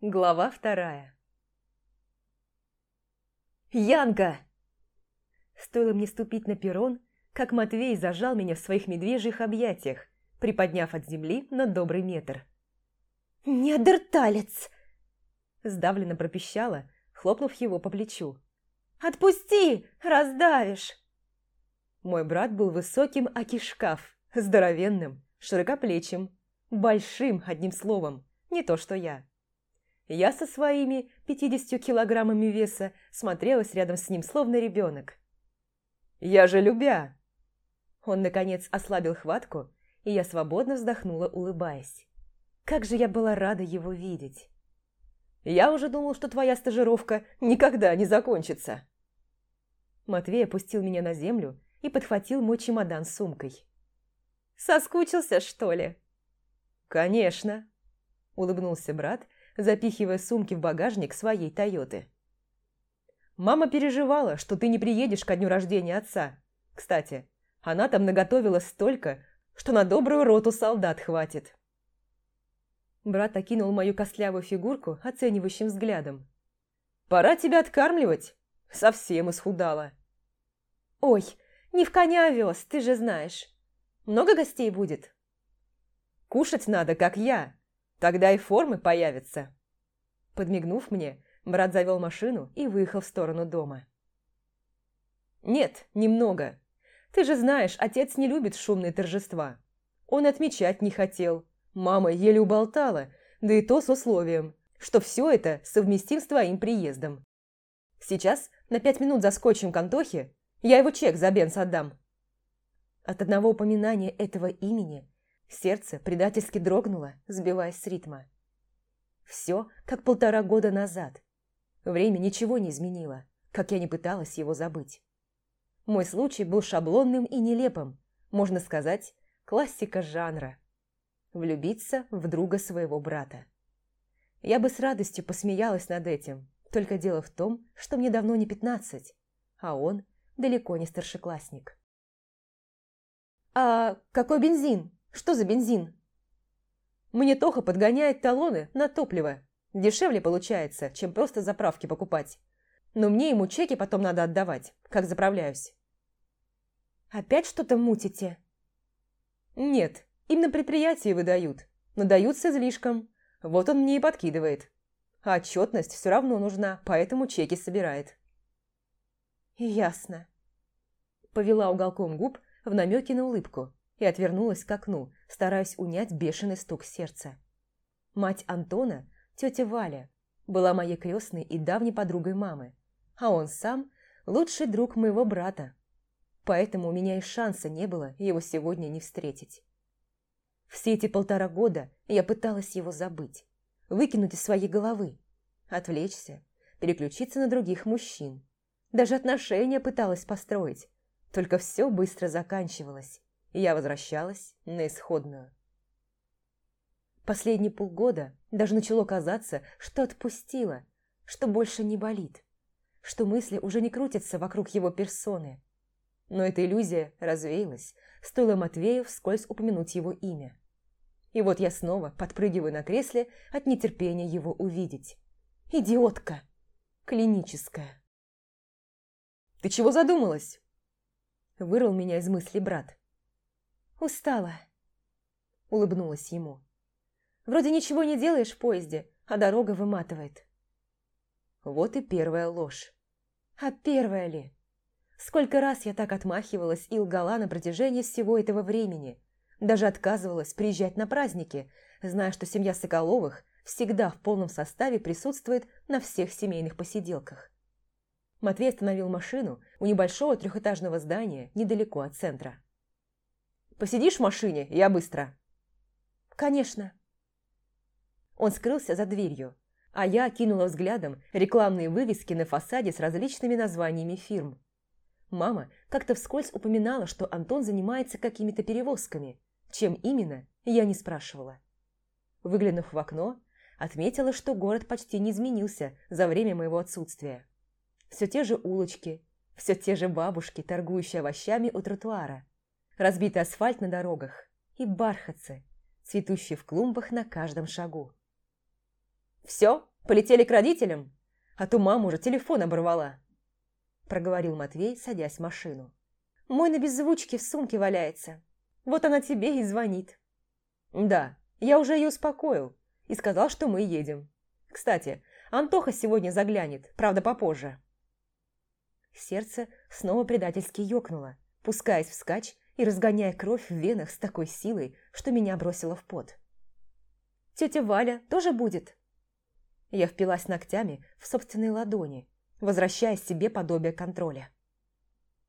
Глава вторая. «Янка!» Стоило мне ступить на перрон, как Матвей зажал меня в своих медвежьих объятиях, приподняв от земли на добрый метр. «Неандерталец!» Сдавленно пропищала, хлопнув его по плечу. «Отпусти! Раздавишь!» Мой брат был высоким акишкаф, здоровенным, широкоплечим, большим, одним словом, не то что я. Я со своими 50 килограммами веса смотрелась рядом с ним, словно ребенок. «Я же любя!» Он, наконец, ослабил хватку, и я свободно вздохнула, улыбаясь. Как же я была рада его видеть! Я уже думал, что твоя стажировка никогда не закончится. Матвей опустил меня на землю и подхватил мой чемодан с сумкой. «Соскучился, что ли?» «Конечно», – улыбнулся брат, запихивая сумки в багажник своей «Тойоты». «Мама переживала, что ты не приедешь ко дню рождения отца. Кстати, она там наготовила столько, что на добрую роту солдат хватит». Брат окинул мою костлявую фигурку оценивающим взглядом. «Пора тебя откармливать. Совсем исхудала». «Ой, не в коня овес, ты же знаешь. Много гостей будет?» «Кушать надо, как я. Тогда и формы появятся». Подмигнув мне, брат завел машину и выехал в сторону дома. «Нет, немного. Ты же знаешь, отец не любит шумные торжества. Он отмечать не хотел. Мама еле уболтала, да и то с условием, что все это совместим с твоим приездом. Сейчас на пять минут заскочим к Антохе, я его чек за бенз отдам». От одного упоминания этого имени сердце предательски дрогнуло, сбиваясь с ритма. Все, как полтора года назад. Время ничего не изменило, как я не пыталась его забыть. Мой случай был шаблонным и нелепым, можно сказать, классика жанра. Влюбиться в друга своего брата. Я бы с радостью посмеялась над этим, только дело в том, что мне давно не пятнадцать, а он далеко не старшеклассник. «А какой бензин? Что за бензин?» «Мне Тоха подгоняет талоны на топливо. Дешевле получается, чем просто заправки покупать. Но мне ему чеки потом надо отдавать, как заправляюсь». «Опять что-то мутите?» «Нет, им на предприятии выдают, но дают с излишком. Вот он мне и подкидывает. А отчетность все равно нужна, поэтому чеки собирает». «Ясно». Повела уголком губ в намеке на улыбку и отвернулась к окну, стараясь унять бешеный стук сердца. Мать Антона, тетя Валя, была моей крестной и давней подругой мамы, а он сам – лучший друг моего брата. Поэтому у меня и шанса не было его сегодня не встретить. Все эти полтора года я пыталась его забыть, выкинуть из своей головы, отвлечься, переключиться на других мужчин. Даже отношения пыталась построить. Только все быстро заканчивалось, я возвращалась на исходную. Последние полгода даже начало казаться, что отпустила, что больше не болит, что мысли уже не крутятся вокруг его персоны. Но эта иллюзия развеялась, стоило Матвею вскользь упомянуть его имя. И вот я снова подпрыгиваю на кресле от нетерпения его увидеть. Идиотка! Клиническая. «Ты чего задумалась?» Вырвал меня из мысли брат. «Устала», — улыбнулась ему. «Вроде ничего не делаешь в поезде, а дорога выматывает». Вот и первая ложь. А первая ли? Сколько раз я так отмахивалась и лгала на протяжении всего этого времени. Даже отказывалась приезжать на праздники, зная, что семья Соколовых всегда в полном составе присутствует на всех семейных посиделках. Матвей остановил машину у небольшого трехэтажного здания недалеко от центра. «Посидишь в машине? Я быстро». «Конечно». Он скрылся за дверью, а я кинула взглядом рекламные вывески на фасаде с различными названиями фирм. Мама как-то вскользь упоминала, что Антон занимается какими-то перевозками. Чем именно, я не спрашивала. Выглянув в окно, отметила, что город почти не изменился за время моего отсутствия. Все те же улочки, все те же бабушки, торгующие овощами у тротуара, разбитый асфальт на дорогах и бархатцы, цветущие в клумбах на каждом шагу. «Все, полетели к родителям? А то мама уже телефон оборвала», проговорил Матвей, садясь в машину. «Мой на беззвучке в сумке валяется. Вот она тебе и звонит». «Да, я уже ее успокоил и сказал, что мы едем. Кстати, Антоха сегодня заглянет, правда, попозже». Сердце снова предательски ёкнуло, пускаясь вскачь и разгоняя кровь в венах с такой силой, что меня бросило в пот. «Тетя Валя тоже будет?» Я впилась ногтями в собственные ладони, возвращая себе подобие контроля.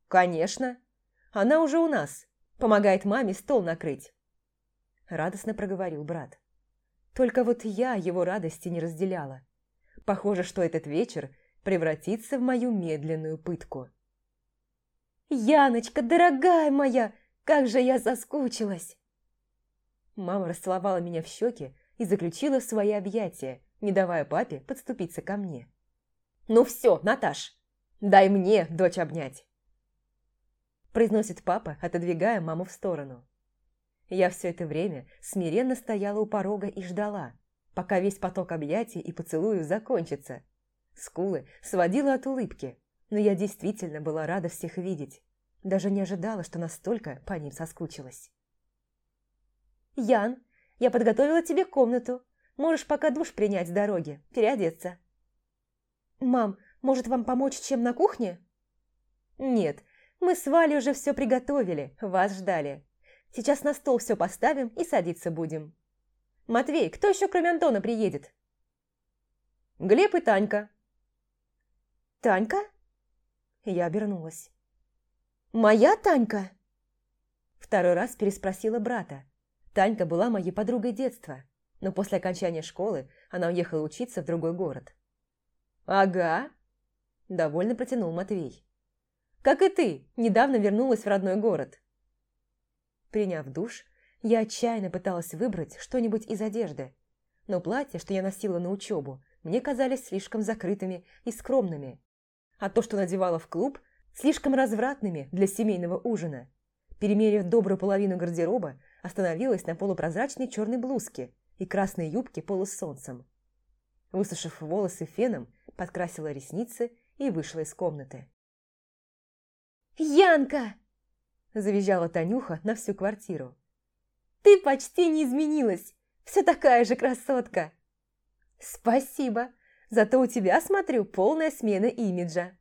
«Конечно! Она уже у нас, помогает маме стол накрыть!» Радостно проговорил брат. Только вот я его радости не разделяла. Похоже, что этот вечер превратится в мою медленную пытку. «Яночка, дорогая моя, как же я соскучилась!» Мама расцеловала меня в щеки и заключила в свои объятия, не давая папе подступиться ко мне. «Ну все, Наташ, дай мне дочь обнять!» произносит папа, отодвигая маму в сторону. Я все это время смиренно стояла у порога и ждала, пока весь поток объятий и поцелуев закончится. Скулы сводила от улыбки, но я действительно была рада всех видеть. Даже не ожидала, что настолько по ним соскучилась. «Ян, я подготовила тебе комнату. Можешь пока душ принять с дороги, переодеться». «Мам, может вам помочь чем на кухне?» «Нет, мы с Валей уже все приготовили, вас ждали. Сейчас на стол все поставим и садиться будем. Матвей, кто еще кроме Антона приедет?» «Глеб и Танька». «Танька?» Я обернулась. «Моя Танька?» Второй раз переспросила брата. Танька была моей подругой детства, но после окончания школы она уехала учиться в другой город. «Ага», – довольно протянул Матвей. «Как и ты, недавно вернулась в родной город». Приняв душ, я отчаянно пыталась выбрать что-нибудь из одежды, но платья, что я носила на учебу, мне казались слишком закрытыми и скромными, а то, что надевала в клуб, слишком развратными для семейного ужина. Перемерив добрую половину гардероба, остановилась на полупрозрачной черной блузке и красной юбке полусолнцем. Высушив волосы феном, подкрасила ресницы и вышла из комнаты. «Янка!» – завизжала Танюха на всю квартиру. «Ты почти не изменилась! Все такая же красотка!» «Спасибо! Зато у тебя, смотрю, полная смена имиджа!»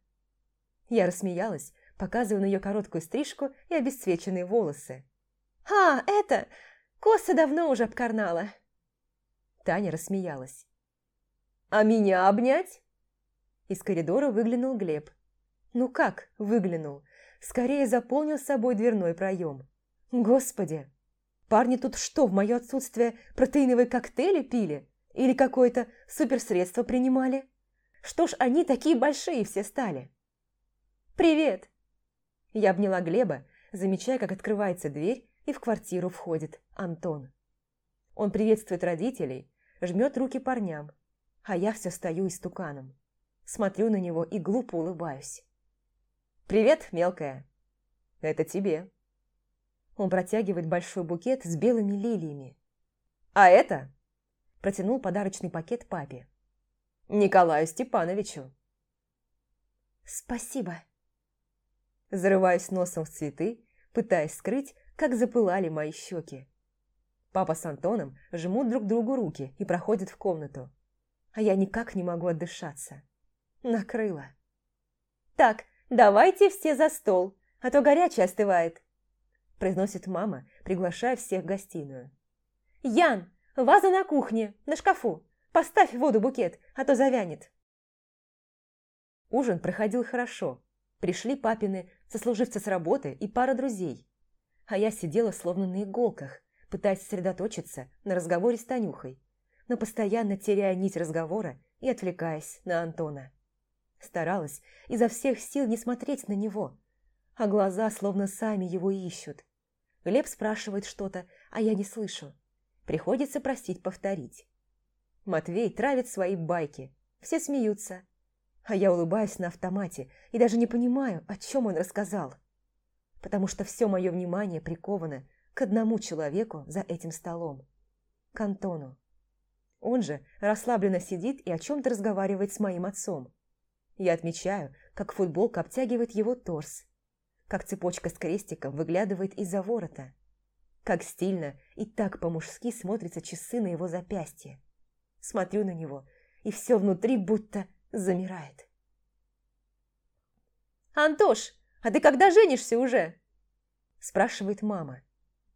Я рассмеялась, показывая на ее короткую стрижку и обесцвеченные волосы. «А, это! Косы давно уже обкарнала!» Таня рассмеялась. «А меня обнять?» Из коридора выглянул Глеб. Ну как выглянул? Скорее заполнил собой дверной проем. Господи! Парни тут что, в мое отсутствие протеиновые коктейли пили? Или какое-то суперсредство принимали? Что ж они такие большие все стали? «Привет!» Я обняла Глеба, замечая, как открывается дверь, и в квартиру входит Антон. Он приветствует родителей, жмет руки парням, а я все стою истуканом. Смотрю на него и глупо улыбаюсь. «Привет, мелкая!» «Это тебе!» Он протягивает большой букет с белыми лилиями. «А это?» Протянул подарочный пакет папе. «Николаю Степановичу!» «Спасибо!» Зарываюсь носом в цветы, пытаясь скрыть, как запылали мои щеки. Папа с Антоном жмут друг другу руки и проходят в комнату. А я никак не могу отдышаться. Накрыло. «Так, давайте все за стол, а то горячий остывает», произносит мама, приглашая всех в гостиную. «Ян, ваза на кухне, на шкафу. Поставь в воду букет, а то завянет». Ужин проходил хорошо. Пришли папины сослуживцы с работы и пара друзей. А я сидела словно на иголках, пытаясь сосредоточиться на разговоре с Танюхой, но постоянно теряя нить разговора и отвлекаясь на Антона. Старалась изо всех сил не смотреть на него, а глаза словно сами его ищут. Глеб спрашивает что-то, а я не слышу. Приходится просить повторить. Матвей травит свои байки, все смеются, а я улыбаюсь на автомате и даже не понимаю, о чем он рассказал. Потому что все мое внимание приковано к одному человеку за этим столом. К Антону. Он же расслабленно сидит и о чем-то разговаривает с моим отцом. Я отмечаю, как футболка обтягивает его торс, как цепочка с крестиком выглядывает из-за ворота, как стильно и так по-мужски смотрятся часы на его запястье. Смотрю на него, и все внутри будто замирает. «Антош, а ты когда женишься уже?» спрашивает мама.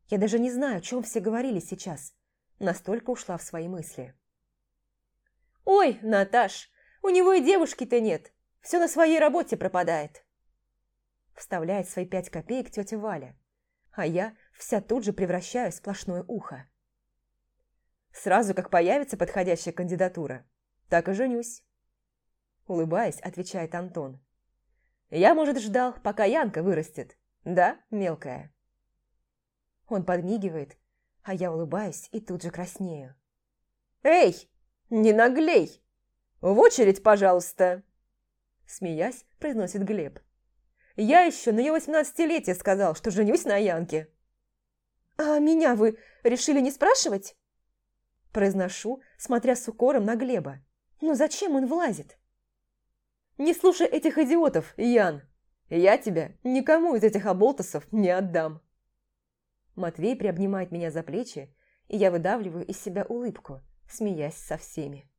Я даже не знаю, о чем все говорили сейчас. Настолько ушла в свои мысли. «Ой, Наташ, у него и девушки-то нет. Все на своей работе пропадает. Вставляет свои пять копеек тетя Валя. А я вся тут же превращаю в сплошное ухо. Сразу как появится подходящая кандидатура, так и женюсь. Улыбаясь, отвечает Антон. Я, может, ждал, пока Янка вырастет. Да, мелкая? Он подмигивает, а я улыбаюсь и тут же краснею. «Эй, не наглей! В очередь, пожалуйста!» Смеясь, произносит Глеб. «Я еще на ее восемнадцатилетие сказал, что женюсь на Янке». «А меня вы решили не спрашивать?» Произношу, смотря с укором на Глеба. «Ну зачем он влазит?» «Не слушай этих идиотов, Ян! Я тебя никому из этих оболтусов не отдам!» Матвей приобнимает меня за плечи, и я выдавливаю из себя улыбку, смеясь со всеми.